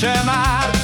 chamar